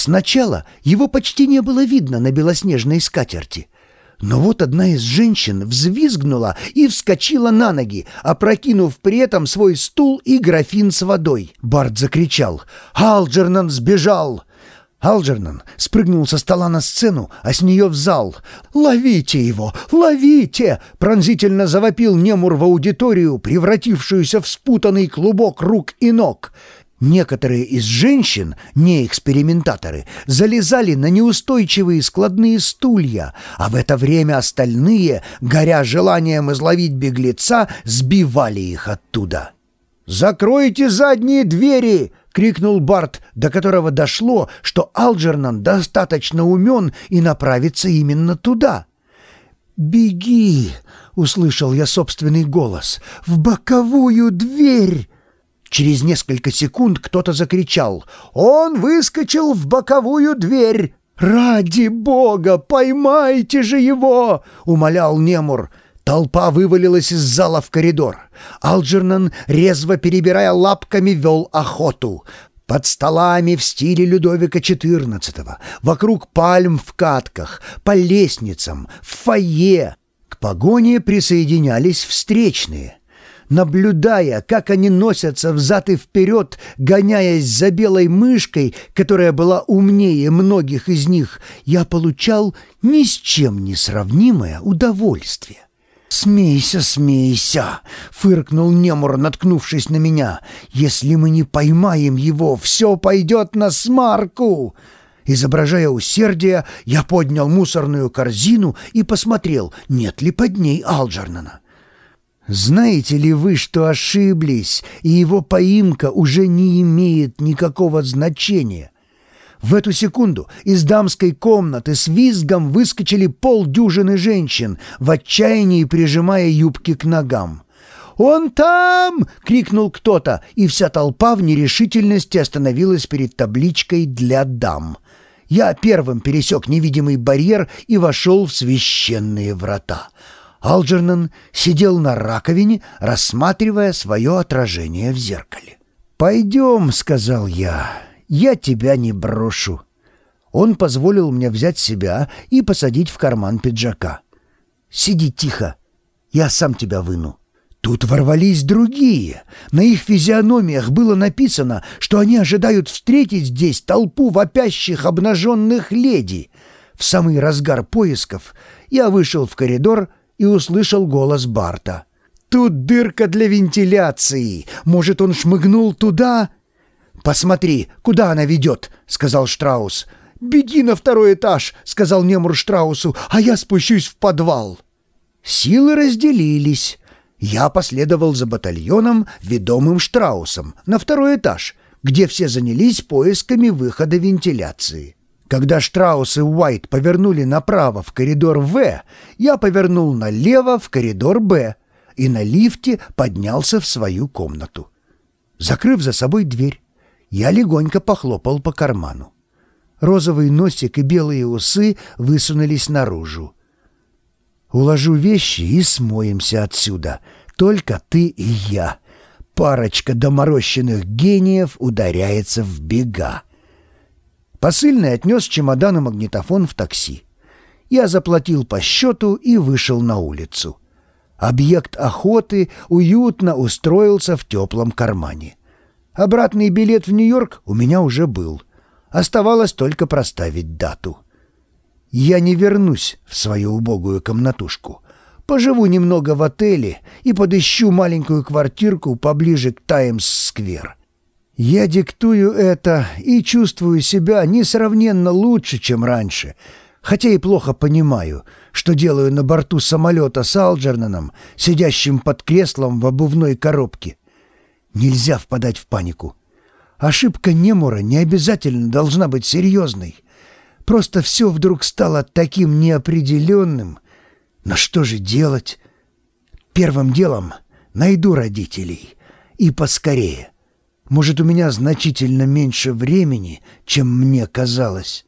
Сначала его почти не было видно на белоснежной скатерти. Но вот одна из женщин взвизгнула и вскочила на ноги, опрокинув при этом свой стул и графин с водой. Барт закричал «Алджернан сбежал!» Алджернан спрыгнул со стола на сцену, а с нее в зал. «Ловите его! Ловите!» — пронзительно завопил Немур в аудиторию, превратившуюся в спутанный клубок рук и ног. Некоторые из женщин, не экспериментаторы, залезали на неустойчивые складные стулья, а в это время остальные, горя желанием изловить беглеца, сбивали их оттуда. «Закройте задние двери!» — крикнул Барт, до которого дошло, что Алджернан достаточно умен и направится именно туда. «Беги!» — услышал я собственный голос. «В боковую дверь!» Через несколько секунд кто-то закричал «Он выскочил в боковую дверь!» «Ради бога, поймайте же его!» — умолял Немур. Толпа вывалилась из зала в коридор. Алджернан, резво перебирая лапками, вел охоту. Под столами в стиле Людовика XIV, вокруг пальм в катках, по лестницам, в фойе. К погоне присоединялись встречные. Наблюдая, как они носятся взад и вперед, гоняясь за белой мышкой, которая была умнее многих из них, я получал ни с чем не сравнимое удовольствие. «Смейся, смейся!» — фыркнул Немур, наткнувшись на меня. «Если мы не поймаем его, все пойдет на смарку!» Изображая усердие, я поднял мусорную корзину и посмотрел, нет ли под ней Алджернана. Знаете ли вы, что ошиблись, и его поимка уже не имеет никакого значения? В эту секунду из дамской комнаты с визгом выскочили полдюжины женщин, в отчаянии прижимая юбки к ногам. «Он там!» — крикнул кто-то, и вся толпа в нерешительности остановилась перед табличкой «Для дам». Я первым пересек невидимый барьер и вошел в священные врата. Алджернан сидел на раковине, рассматривая свое отражение в зеркале. «Пойдем», — сказал я, — «я тебя не брошу». Он позволил мне взять себя и посадить в карман пиджака. «Сиди тихо, я сам тебя выну». Тут ворвались другие. На их физиономиях было написано, что они ожидают встретить здесь толпу вопящих обнаженных леди. В самый разгар поисков я вышел в коридор и услышал голос Барта. «Тут дырка для вентиляции. Может, он шмыгнул туда?» «Посмотри, куда она ведет», — сказал Штраус. «Беги на второй этаж», — сказал Немур Штраусу, «а я спущусь в подвал». Силы разделились. Я последовал за батальоном, ведомым Штраусом, на второй этаж, где все занялись поисками выхода вентиляции. Когда Штраус и Уайт повернули направо в коридор В, я повернул налево в коридор Б и на лифте поднялся в свою комнату. Закрыв за собой дверь, я легонько похлопал по карману. Розовый носик и белые усы высунулись наружу. «Уложу вещи и смоемся отсюда. Только ты и я. Парочка доморощенных гениев ударяется в бега». Посыльный отнес чемодан и магнитофон в такси. Я заплатил по счету и вышел на улицу. Объект охоты уютно устроился в теплом кармане. Обратный билет в Нью-Йорк у меня уже был. Оставалось только проставить дату. Я не вернусь в свою убогую комнатушку. Поживу немного в отеле и подыщу маленькую квартирку поближе к Таймс-сквер. Я диктую это и чувствую себя несравненно лучше, чем раньше, хотя и плохо понимаю, что делаю на борту самолета с Алджернаном, сидящим под креслом в обувной коробке. Нельзя впадать в панику. Ошибка Немура не обязательно должна быть серьезной. Просто все вдруг стало таким неопределенным. Но что же делать? Первым делом найду родителей. И поскорее. Может, у меня значительно меньше времени, чем мне казалось.